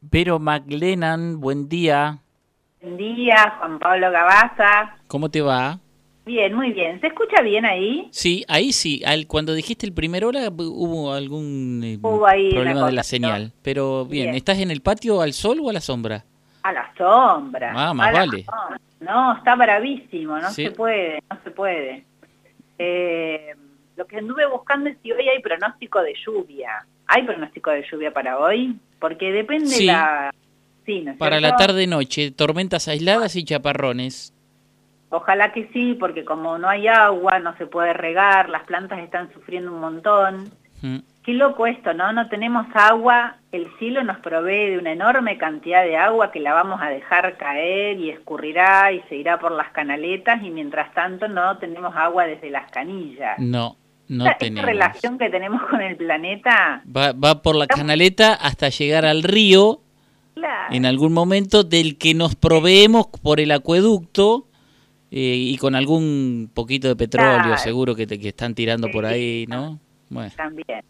Vero McLennan, buen día. Buen día, Juan Pablo Gabaza. ¿Cómo te va? Bien, muy bien. ¿Se escucha bien ahí? Sí, ahí sí. Al, cuando dijiste el primer hora hubo algún eh, Hubo ahí problema de la señal. Pero bien, Bien. ¿estás en el patio al sol o a la sombra? A la sombra. Ah, más a vale. No, está bravísimo, no Sí. se puede, no se puede. Eh, lo que anduve buscando es si hoy hay pronóstico de lluvia. ¿Hay pronóstico de lluvia para hoy? Porque depende Sí. la... Sí, ¿no es Para la tarde-noche, tormentas aisladas y chaparrones. Ojalá que sí, porque como no hay agua, no se puede regar, las plantas están sufriendo un montón. Mm. Qué loco esto, ¿no? No tenemos agua, el cielo nos provee de una enorme cantidad de agua que la vamos a dejar caer y escurrirá y se irá por las canaletas y mientras tanto no tenemos agua desde las canillas. No, no Esa- relación que tenemos con el planeta, Va, va por la canaleta hasta llegar al río claro, en algún momento del que nos proveemos por el acueducto eh, y con algún poquito de petróleo Claro. seguro que, te- que están tirando por ahí, ¿no? Bueno, también.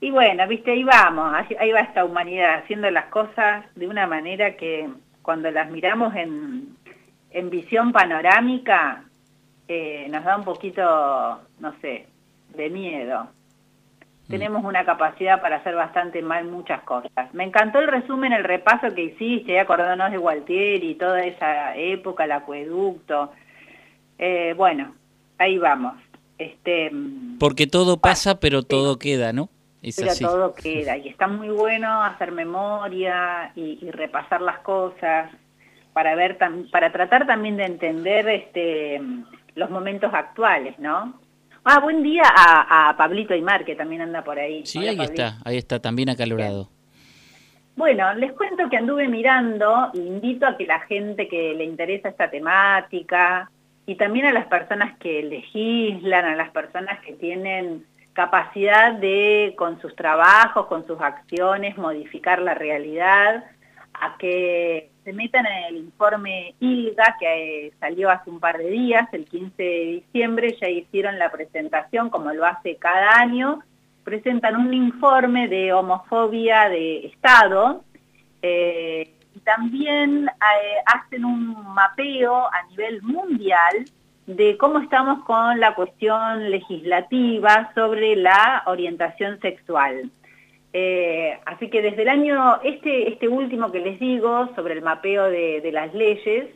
Y bueno, viste, ahí vamos, ahí ahí va esta humanidad haciendo las cosas de una manera que cuando las miramos en, en visión panorámica eh, nos da un poquito, no sé, de miedo. Tenemos una capacidad para hacer bastante mal muchas cosas. Me encantó el resumen, el repaso que hiciste, acordándonos de Gualtieri y toda esa época, el acueducto. Eh, bueno, ahí vamos. Este, mm, porque todo pasa, pero todo queda, ¿no? Es pero así. todo queda y está muy bueno hacer memoria y, y repasar las cosas para ver tam- para tratar también de entender este los momentos actuales no ah buen día a, a Pablito Aymar que también anda por ahí Sí, Hola, ahí Pablito. está, ahí está, también acalorado. Bueno, les cuento que anduve mirando, e invito a que la gente que le interesa esta temática y también a las personas que legislan, a las personas que tienen capacidad de, con sus trabajos, con sus acciones, modificar la realidad, a que se metan en el informe ILGA que eh, salió hace un par de días, el 15 de diciembre, ya hicieron la presentación como lo hace cada año, presentan un informe de homofobia de Estado eh, y también eh, hacen un mapeo a nivel mundial de cómo estamos con la cuestión legislativa sobre la orientación sexual. Eh, así que desde el año, este, este último que les digo, sobre el mapeo de, las leyes,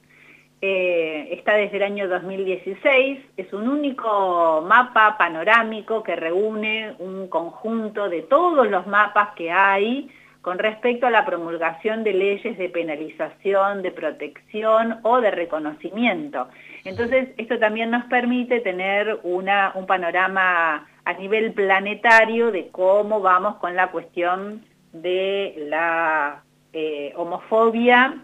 eh, está desde el año 2016, es un único mapa panorámico que reúne un conjunto de todos los mapas que hay con respecto a la promulgación de leyes de penalización, de protección o de reconocimiento. Entonces, esto también nos permite tener una, un panorama a nivel planetario de cómo vamos con la cuestión de la eh, homofobia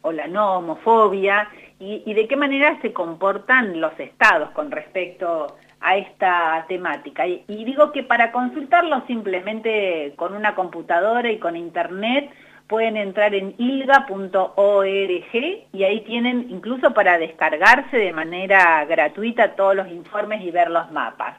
o la no homofobia y, de qué manera se comportan los estados con respecto a esta temática. Y, y, digo que para consultarlo simplemente con una computadora y con internet pueden entrar en ilga.org y ahí tienen incluso para descargarse de manera gratuita todos los informes y ver los mapas.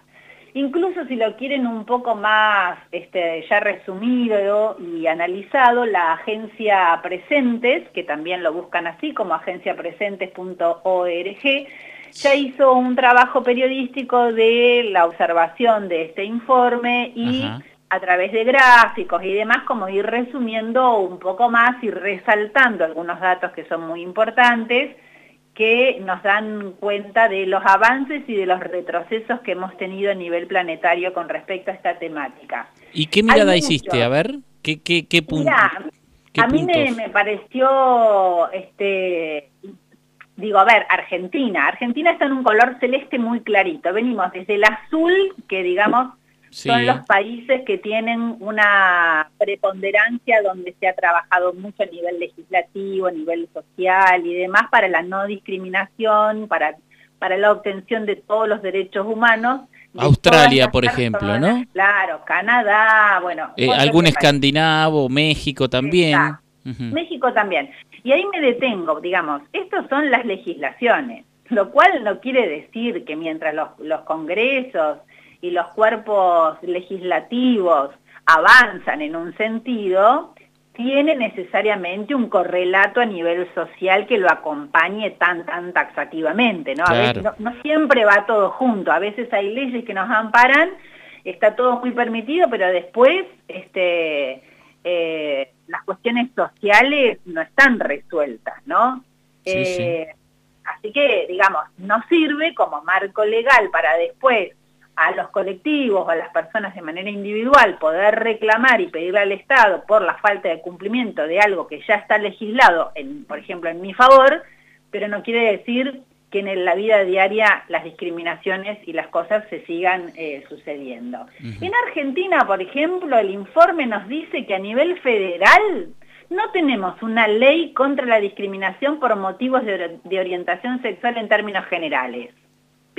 Incluso si lo quieren un poco más este, ya resumido y analizado, la agencia Presentes, que también lo buscan así como agenciapresentes.org, ya hizo un trabajo periodístico de la observación de este informe y Ajá. a través de gráficos y demás, como ir resumiendo un poco más y resaltando algunos datos que son muy importantes, que nos dan cuenta de los avances y de los retrocesos que hemos tenido a nivel planetario con respecto a esta temática. ¿Y qué mirada hiciste? A ver, ¿qué, qué, qué punto? a mí me, me, pareció, este, digo, a ver, Argentina. Argentina está en un color celeste muy clarito. Venimos desde el azul, que digamos Sí. son los países que tienen una preponderancia donde se ha trabajado mucho a nivel legislativo, a nivel social y demás para la no discriminación, para, para la obtención de todos los derechos humanos. Australia, por ejemplo, ¿no? Claro, Canadá, bueno. Eh, algún escandinavo, México también. Uh -huh. México también. Y ahí me detengo, digamos, estas son las legislaciones, lo cual no quiere decir que mientras los, los congresos y los cuerpos legislativos avanzan en un sentido, tiene necesariamente un correlato a nivel social que lo acompañe tan, tan taxativamente, ¿no? A veces, no, siempre va todo junto, a veces hay leyes que nos amparan, está todo muy permitido, pero después este, eh, las cuestiones sociales no están resueltas, ¿no? Eh, así que, digamos, no sirve como marco legal para después a los colectivos o a las personas de manera individual poder reclamar y pedirle al Estado por la falta de cumplimiento de algo que ya está legislado, en, por ejemplo, en mi favor, pero no quiere decir que en la vida diaria las discriminaciones y las cosas se sigan eh, sucediendo. En Argentina, por ejemplo, el informe nos dice que a nivel federal no tenemos una ley contra la discriminación por motivos de orientación sexual en términos generales.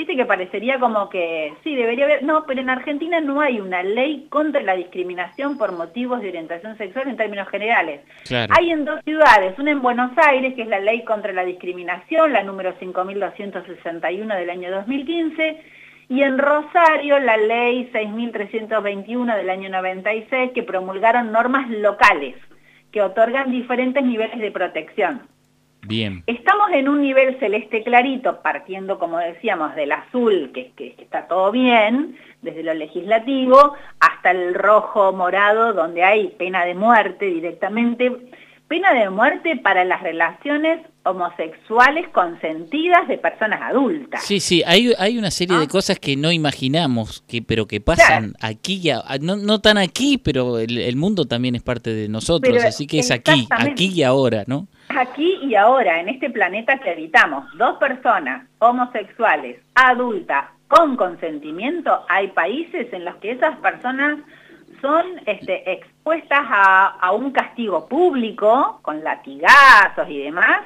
Viste que parecería como que sí, debería haber, no, pero en Argentina no hay una ley contra la discriminación por motivos de orientación sexual en términos generales. Hay en dos ciudades, una en Buenos Aires, que es la ley contra la discriminación, la número 5261 del año 2015, y en Rosario la ley 6321 del año 96, que promulgaron normas locales que otorgan diferentes niveles de protección. Bien. Estamos en un nivel celeste clarito, partiendo, como decíamos, del azul, que, que, está todo bien, desde lo legislativo, hasta el rojo morado, donde hay pena de muerte directamente. Pena de muerte para las relaciones homosexuales consentidas de personas adultas. Sí, sí, hay, hay una serie de ah. cosas que no imaginamos, que, pero que pasan aquí, ya, no, no tan aquí, pero el, mundo también es parte de nosotros, así que es aquí, aquí y ahora, ¿no? Aquí y ahora, en este planeta que habitamos, dos personas homosexuales, adultas, con consentimiento, hay países en los que esas personas son este, expuestas a, un castigo público, con latigazos y demás,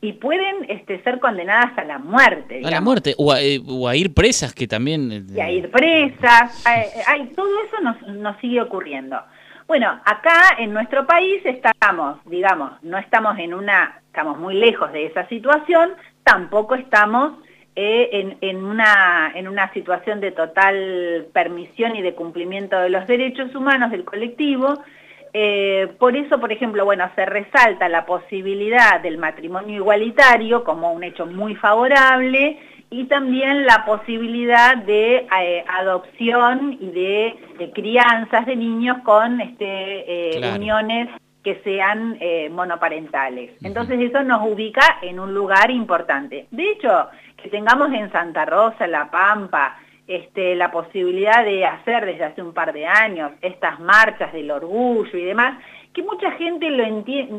y pueden este, ser condenadas a la muerte. A la muerte, o a, eh, ir presas, que también... Eh, y a ir presas, hay, todo eso nos, nos sigue ocurriendo. Bueno, acá en nuestro país estamos, digamos, no estamos en una, estamos muy lejos de esa situación, tampoco estamos eh, en, una, en una situación de total permisión y de cumplimiento de los derechos humanos del colectivo. Eh, por eso, por ejemplo, bueno, se resalta la posibilidad del matrimonio igualitario como un hecho muy favorable, y también la posibilidad de eh, adopción y de, crianzas de niños con este, eh, uniones que sean eh, monoparentales. Entonces eso nos ubica en un lugar importante. De hecho, que tengamos en Santa Rosa, La Pampa, este, la posibilidad de hacer desde hace un par de años estas marchas del orgullo y demás, que mucha gente lo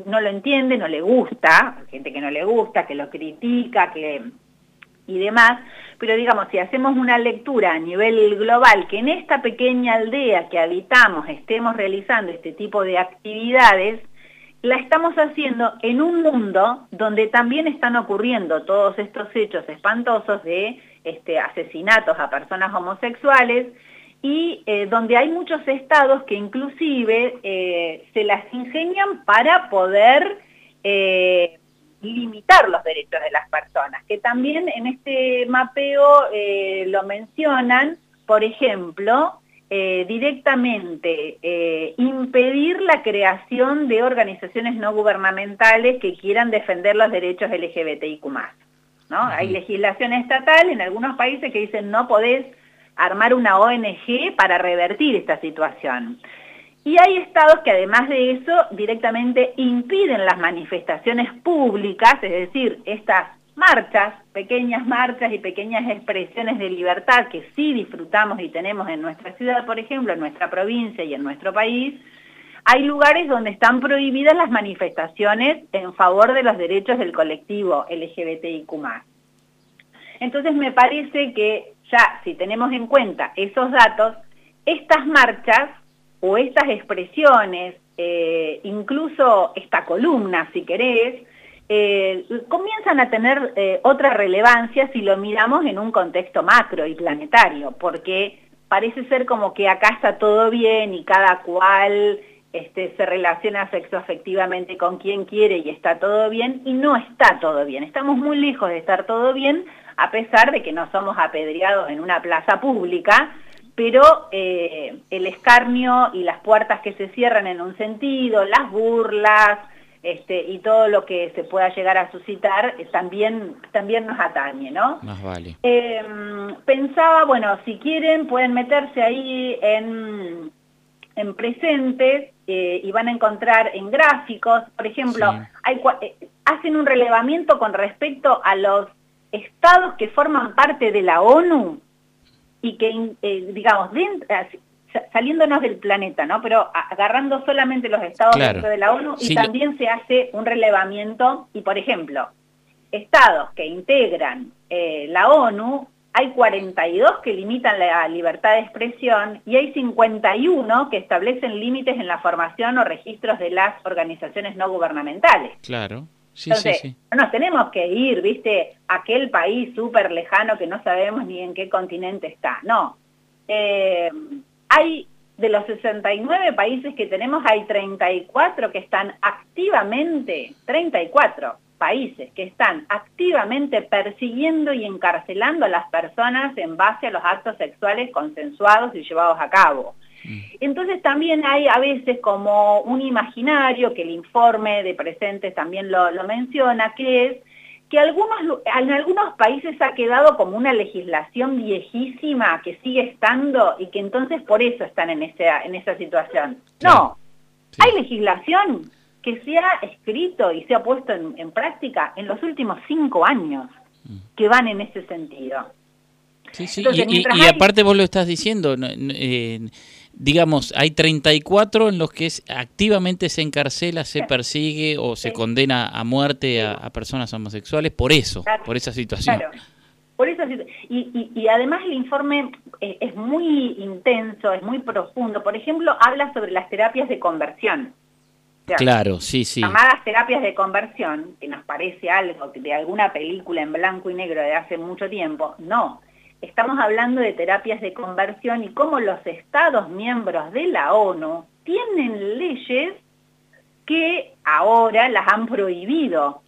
no lo entiende, no le gusta, gente que no le gusta, que lo critica, que y demás, pero digamos, si hacemos una lectura a nivel global, que en esta pequeña aldea que habitamos estemos realizando este tipo de actividades, la estamos haciendo en un mundo donde también están ocurriendo todos estos hechos espantosos de este, asesinatos a personas homosexuales y eh, donde hay muchos estados que inclusive eh, se las ingenian para poder eh, limitar los derechos de las personas, que también en este mapeo eh, lo mencionan, por ejemplo, eh, directamente eh, impedir la creación de organizaciones no gubernamentales que quieran defender los derechos LGBTIQ+. ¿no? Hay legislación estatal en algunos países que dicen no podés armar una ONG para revertir esta situación. Y hay estados que además de eso directamente impiden las manifestaciones públicas, es decir, estas marchas, pequeñas marchas y pequeñas expresiones de libertad que sí disfrutamos y tenemos en nuestra ciudad, por ejemplo, en nuestra provincia y en nuestro país, hay lugares donde están prohibidas las manifestaciones en favor de los derechos del colectivo LGBTIQ+. Entonces me parece que ya si tenemos en cuenta esos datos, estas marchas o estas expresiones, eh, incluso esta columna, si querés, eh, comienzan a tener eh, otra relevancia si lo miramos en un contexto macro y planetario, porque parece ser como que acá está todo bien y cada cual este, se relaciona sexoafectivamente con quien quiere y está todo bien, y no está todo bien. Estamos muy lejos de estar todo bien, a pesar de que no somos apedreados en una plaza pública, pero eh, el escarnio y las puertas que se cierran en un sentido, las burlas este, y todo lo que se pueda llegar a suscitar eh, también, también nos atañe, ¿no? Más vale. Em, pensaba, bueno, si quieren pueden meterse ahí en, en presentes eh, y van a encontrar en gráficos, por ejemplo, hay, hacen un relevamiento con respecto a los estados que forman parte de la ONU, y que, eh, digamos, saliéndonos del planeta, ¿no? Pero agarrando solamente los estados dentro de la ONU y también se hace un relevamiento y, por ejemplo, estados que integran eh, la ONU, hay 42 que limitan la libertad de expresión y hay 51 que establecen límites en la formación o registros de las organizaciones no gubernamentales. Claro. Entonces, no nos tenemos que ir, viste, a aquel país súper lejano que no sabemos ni en qué continente está. No. Eh, hay, de los 69 países que tenemos, hay 34 que están activamente, 34 países que están activamente persiguiendo y encarcelando a las personas en base a los actos sexuales consensuados y llevados a cabo. Mm. Entonces también hay a veces como un imaginario, que el informe de presentes también lo, menciona, que es que algunos, en algunos países ha quedado como una legislación viejísima que sigue estando y que entonces por eso están en esa, en esa situación. No, hay legislación que se ha escrito y se ha puesto en, práctica en los últimos cinco años mm. que van en ese sentido. Sí, sí, y, aparte vos lo estás diciendo, eh, digamos, hay 34 en los que activamente se encarcela, se persigue o se condena a muerte a, personas homosexuales por eso, por esa situación. Claro. Por eso, y, y, además el informe es, muy intenso, es muy profundo. Por ejemplo, habla sobre las terapias de conversión. claro, sí, sí. Llamadas terapias de conversión, que nos parece algo de alguna película en blanco y negro de hace mucho tiempo. No, estamos hablando de terapias de conversión y cómo los Estados miembros de la ONU tienen leyes que ahora las han prohibido.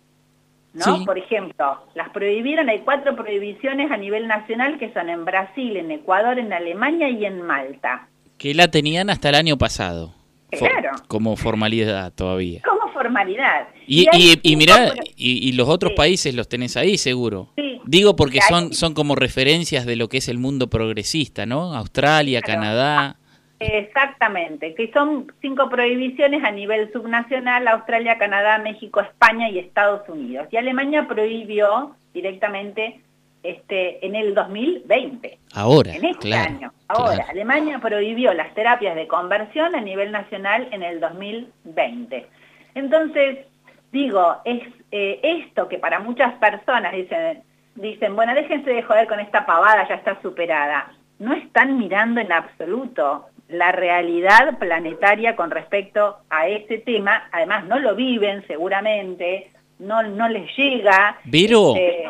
¿no? Por ejemplo, las prohibieron, hay cuatro prohibiciones a nivel nacional que son en Brasil, en Ecuador, en Alemania y en Malta. Que la tenían hasta el año pasado. Claro. como formalidad todavía. Como formalidad. Y, y, mirá, y, los otros países los tenés ahí seguro. Sí, Digo porque son, son como referencias de lo que es el mundo progresista, ¿no? Australia, Canadá. Exactamente, que son cinco prohibiciones a nivel subnacional, Australia, Canadá, México, España y Estados Unidos. Y Alemania prohibió directamente este, en el 2020. Ahora, en este año. Ahora, Alemania prohibió las terapias de conversión a nivel nacional en el 2020. Entonces, digo, es eh, esto que para muchas personas dicen, dicen, bueno, déjense de joder con esta pavada, ya está superada. No están mirando en absoluto la realidad planetaria con respecto a este tema. Además, no lo viven seguramente, no, no les llega. Vero, este,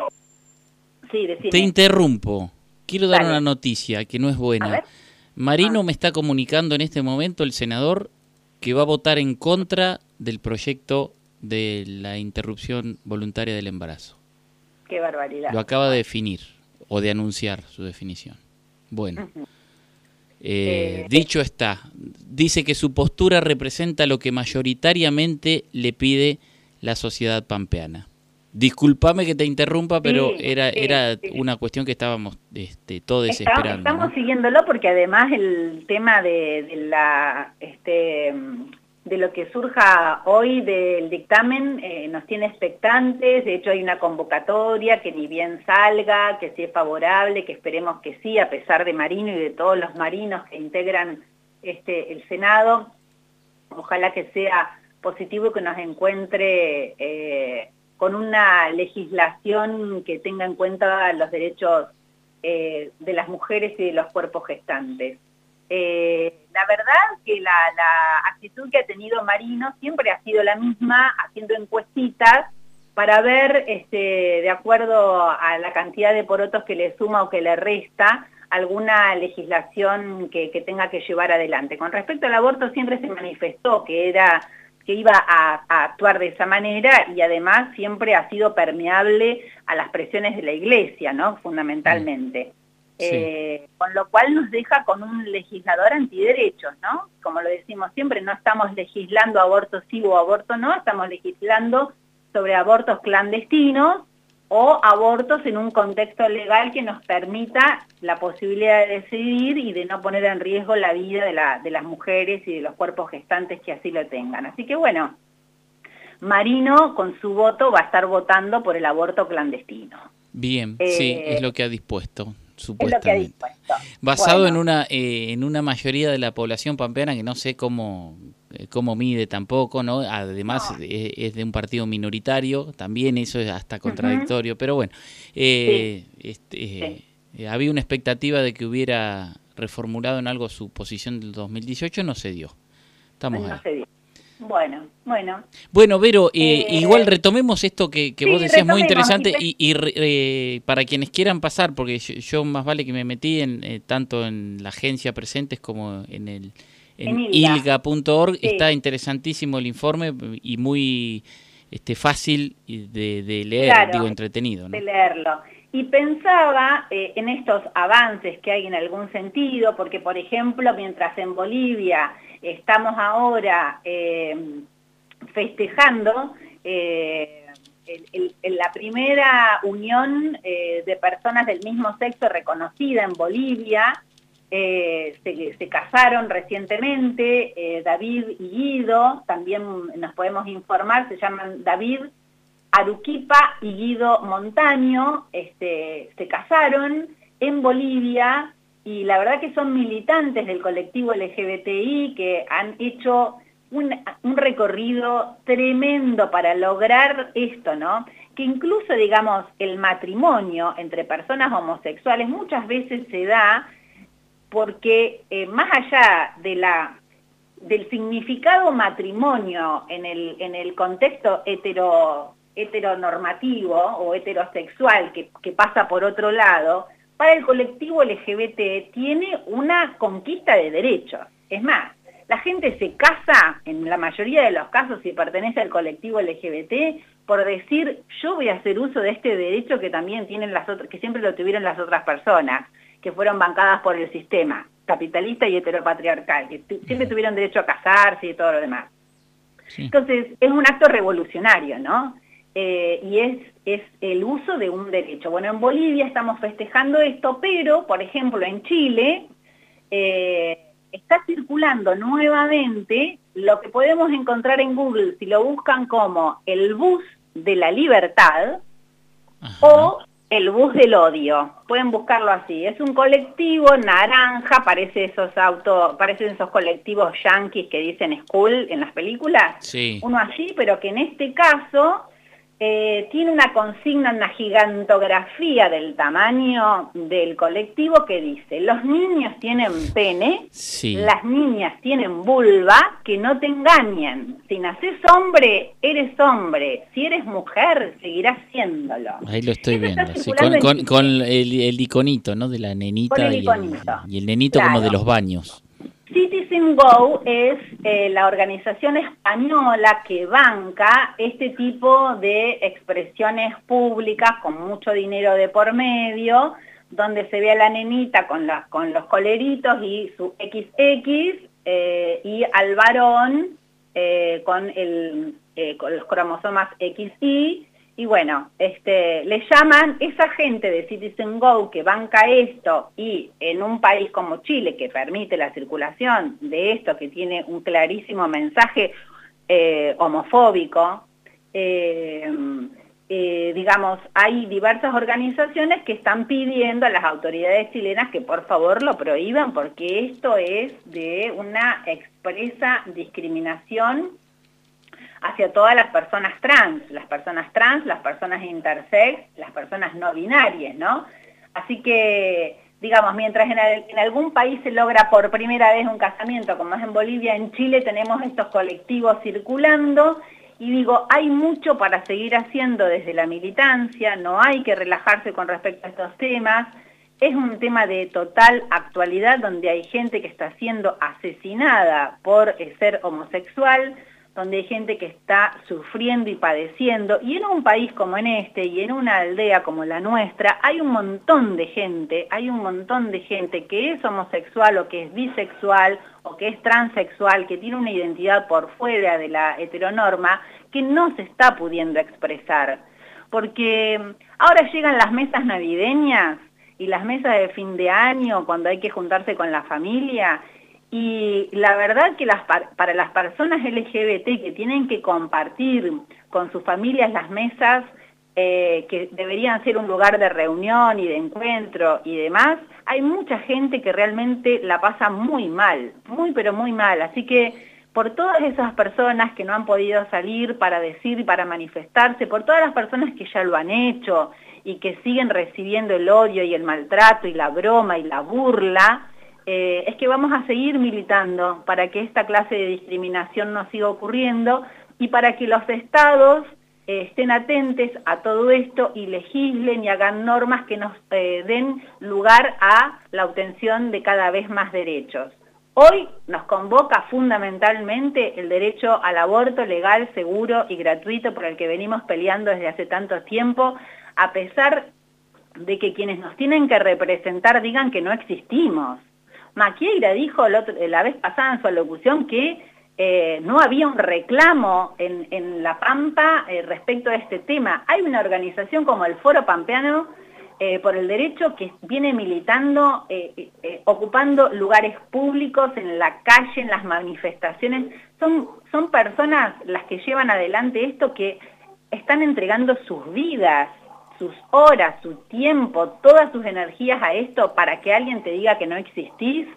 sí, te interrumpo. Quiero dar una noticia que no es buena. Marino ah. me está comunicando en este momento, el senador, que va a votar en contra del proyecto de la interrupción voluntaria del embarazo. Qué barbaridad. Lo acaba de definir o de anunciar su definición. Bueno, eh, eh, dicho está, dice que su postura representa lo que mayoritariamente le pide la sociedad pampeana. Disculpame que te interrumpa, pero era era una cuestión que estábamos este, todos esperando. Estamos siguiéndolo porque además el tema de, de la este, de lo que surja hoy del dictamen eh, nos tiene expectantes, de hecho hay una convocatoria que ni bien salga, que sí es favorable, que esperemos que sí, a pesar de Marino y de todos los marinos que integran este, el Senado, ojalá que sea positivo que nos encuentre eh, con una legislación que tenga en cuenta los derechos eh, de las mujeres y de los cuerpos gestantes. Eh, la verdad que la, actitud que ha tenido Marino siempre ha sido la misma, haciendo encuestitas para ver, este, de acuerdo a la cantidad de porotos que le suma o que le resta, alguna legislación que, tenga que llevar adelante. Con respecto al aborto siempre se manifestó que era que iba a, actuar de esa manera y además siempre ha sido permeable a las presiones de la iglesia, ¿no? Fundamentalmente. Eh, con lo cual nos deja con un legislador antiderechos, ¿no? Como lo decimos siempre, no estamos legislando aborto sí o aborto no, estamos legislando sobre abortos clandestinos o abortos en un contexto legal que nos permita la posibilidad de decidir y de no poner en riesgo la vida de, la, de las mujeres y de los cuerpos gestantes que así lo tengan. Así que bueno, Marino con su voto va a estar votando por el aborto clandestino. Bien, sí, es eh, lo que ha dispuesto supuestamente. Basado en una eh, en una mayoría de la población pampeana que no sé cómo eh, cómo mide tampoco, ¿no? Además es, de un partido minoritario, también eso es hasta contradictorio, pero bueno, eh, este, había una expectativa de que hubiera reformulado en algo su posición del 2018, no se dio. Estamos ahí. Bueno, bueno. Bueno, Vero, eh, eh, igual retomemos esto que, vos decías muy interesante y, eh, para quienes quieran pasar, porque yo, más vale que me metí en tanto en la agencia presentes como en el en, ilga.org, está interesantísimo el informe y muy este fácil de, leer, digo, entretenido. De leerlo. Y pensaba en estos avances que hay en algún sentido, porque por ejemplo, mientras en Bolivia Estamos ahora eh, festejando eh, la primera unión eh, de personas del mismo sexo reconocida en Bolivia. Se, casaron recientemente, David y Guido, también nos podemos informar, se llaman David Aruquipa y Guido Montaño, este, se casaron en Bolivia y la verdad que son militantes del colectivo LGBTI que han hecho un, recorrido tremendo para lograr esto, ¿no? Que incluso, digamos, el matrimonio entre personas homosexuales muchas veces se da porque eh, más allá de la, del significado matrimonio en el, en el contexto hetero, heteronormativo o heterosexual que, que pasa por otro lado, para el colectivo LGBT tiene una conquista de derechos. Es más, la gente se casa, en la mayoría de los casos, si pertenece al colectivo LGBT, por decir, yo voy a hacer uso de este derecho que también tienen las otras, que siempre lo tuvieron las otras personas, que fueron bancadas por el sistema capitalista y heteropatriarcal, que siempre tuvieron derecho a casarse y todo lo demás. Entonces, es un acto revolucionario, ¿no? Eh, y es, es el uso de un derecho. Bueno, en Bolivia estamos festejando esto, pero, por ejemplo, en Chile eh, está circulando nuevamente lo que podemos encontrar en Google si lo buscan como el bus de la libertad o el bus del odio. Pueden buscarlo así. Es un colectivo naranja, parece esos autos, parecen esos colectivos yanquis que dicen school en las películas. Sí. Uno así, pero que en este caso eh, tiene una consigna, una gigantografía del tamaño del colectivo que dice, los niños tienen pene, las niñas tienen vulva, que no te engañen. Si naces hombre, eres hombre. Si eres mujer, seguirás siéndolo. Ahí lo estoy viendo, con, el, iconito, ¿no? De la nenita y el, nenito como de los baños. Citizen Go es eh, la organización española que banca este tipo de expresiones públicas con mucho dinero de por medio, donde se ve a la nenita con, los coleritos y su XX eh, y al varón eh, con, con los cromosomas XY y bueno, este, le llaman esa gente de Citizen Go que banca esto y en un país como Chile que permite la circulación de esto que tiene un clarísimo mensaje eh, homofóbico, eh, eh, digamos, hay diversas organizaciones que están pidiendo a las autoridades chilenas que por favor lo prohíban porque esto es de una expresa discriminación hacia todas las personas trans, las personas trans, las personas intersex, las personas no binarias, ¿no? Así que, digamos, mientras en, algún país se logra por primera vez un casamiento, como es en Bolivia, en Chile tenemos estos colectivos circulando, y digo, hay mucho para seguir haciendo desde la militancia, no hay que relajarse con respecto a estos temas, es un tema de total actualidad donde hay gente que está siendo asesinada por ser homosexual, donde hay gente que está sufriendo y padeciendo, y en un país como en este, y en una aldea como la nuestra, hay un montón de gente, hay un montón de gente que es homosexual o que es bisexual o que es transexual, que tiene una identidad por fuera de la heteronorma, que no se está pudiendo expresar. Porque ahora llegan las mesas navideñas y las mesas de fin de año, cuando hay que juntarse con la familia, y la verdad que para las personas LGBT que tienen que compartir con sus familias las mesas, eh, que deberían ser un lugar de reunión y de encuentro y demás, hay mucha gente que realmente la pasa muy mal, muy pero muy mal. Así que por todas esas personas que no han podido salir para decir y para manifestarse, por todas las personas que ya lo han hecho y que siguen recibiendo el odio y el maltrato y la broma y la burla, eh, es que vamos a seguir militando para que esta clase de discriminación no siga ocurriendo y para que los estados eh, estén atentos a todo esto y legislen y hagan normas que nos eh, den lugar a la obtención de cada vez más derechos. Hoy nos convoca fundamentalmente el derecho al aborto legal, seguro y gratuito por el que venimos peleando desde hace tanto tiempo, a pesar de que quienes nos tienen que representar digan que no existimos. Maquieira dijo la vez pasada en su alocución que eh, no había un reclamo en, La Pampa eh, respecto a este tema. Hay una organización como el Foro Pampeano eh, por el Derecho que viene militando, ocupando lugares públicos en la calle, en las manifestaciones. Son, son personas las que llevan adelante esto que están entregando sus vidas sus horas, su tiempo, todas sus energías a esto para que alguien te diga que no existís,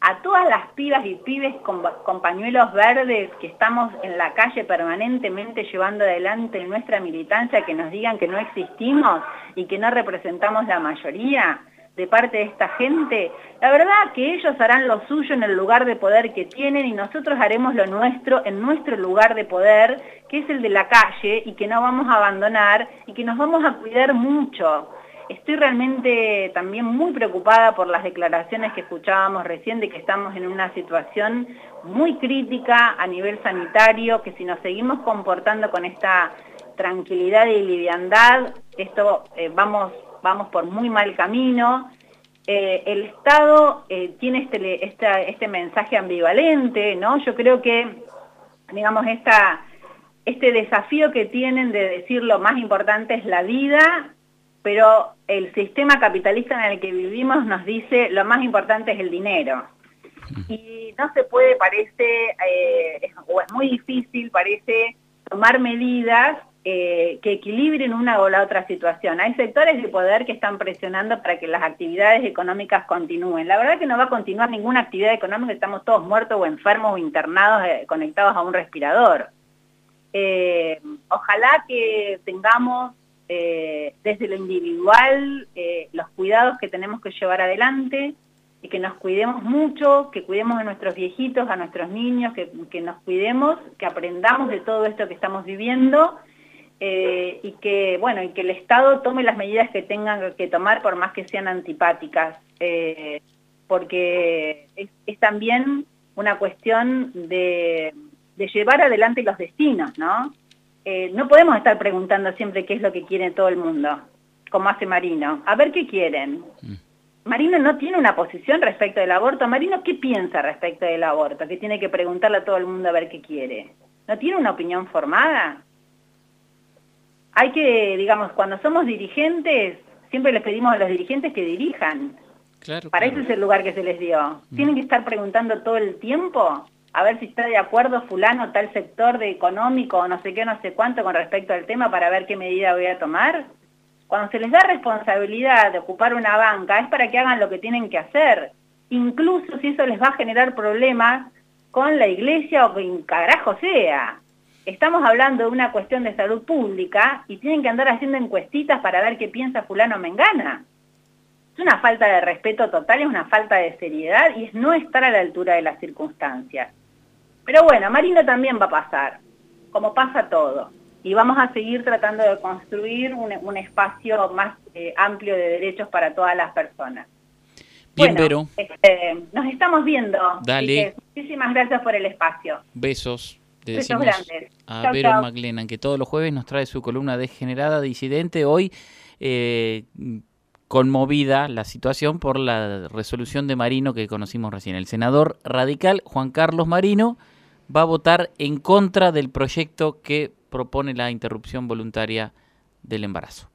a todas las pibas y pibes con, pañuelos verdes que estamos en la calle permanentemente llevando adelante nuestra militancia, que nos digan que no existimos y que no representamos la mayoría, de parte de esta gente, la verdad que ellos harán lo suyo en el lugar de poder que tienen y nosotros haremos lo nuestro en nuestro lugar de poder, que es el de la calle y que no vamos a abandonar y que nos vamos a cuidar mucho. Estoy realmente también muy preocupada por las declaraciones que escuchábamos recién de que estamos en una situación muy crítica a nivel sanitario, que si nos seguimos comportando con esta tranquilidad y liviandad, esto eh, vamos vamos por muy mal camino. Eh, el Estado eh, tiene este, este mensaje ambivalente, ¿no? Yo creo que, digamos, esta, este desafío que tienen de decir lo más importante es la vida, pero el sistema capitalista en el que vivimos nos dice lo más importante es el dinero. Y no se puede, parece, eh, o es muy difícil, parece, tomar medidas eh, que equilibren una o la otra situación. Hay sectores de poder que están presionando para que las actividades económicas continúen. La verdad que no va a continuar ninguna actividad económica, estamos todos muertos o enfermos o internados eh, conectados a un respirador. Eh, ojalá que tengamos desde lo individual los cuidados que tenemos que llevar adelante y que nos cuidemos mucho, que cuidemos a nuestros viejitos, a nuestros niños, que, que nos cuidemos, que aprendamos de todo esto que estamos viviendo eh, y que bueno y que el Estado tome las medidas que tengan que tomar por más que sean antipáticas. Eh, porque es, también una cuestión de, llevar adelante los destinos no eh, no podemos estar preguntando siempre qué es lo que quiere todo el mundo como hace Marino. A ver qué quieren. Mm. Marino no tiene una posición respecto del aborto. Marino qué piensa respecto del aborto que tiene que preguntarle a todo el mundo a ver qué quiere. No tiene una opinión formada hay que, digamos, cuando somos dirigentes, siempre les pedimos a los dirigentes que dirijan. Claro, Para eso es el lugar que se les dio. Mm. Tienen que estar preguntando todo el tiempo a ver si está de acuerdo fulano, tal sector de económico o no sé qué, no sé cuánto con respecto al tema para ver qué medida voy a tomar. Cuando se les da responsabilidad de ocupar una banca es para que hagan lo que tienen que hacer, incluso si eso les va a generar problemas con la iglesia o quien carajo sea estamos hablando de una cuestión de salud pública y tienen que andar haciendo encuestitas para ver qué piensa fulano mengana. Es una falta de respeto total, es una falta de seriedad y es no estar a la altura de las circunstancias. Pero bueno, Marino también va a pasar, como pasa todo. Y vamos a seguir tratando de construir un, espacio más eh, amplio de derechos para todas las personas. Bien, Vero. Este, nos estamos viendo. Dale. muchísimas gracias por el espacio. Besos. Le decimos a Vero Maclenan que todos los jueves nos trae su columna degenerada disidente. Hoy eh, conmovida la situación por la resolución de Marino que conocimos recién. El senador radical Juan Carlos Marino va a votar en contra del proyecto que propone la interrupción voluntaria del embarazo.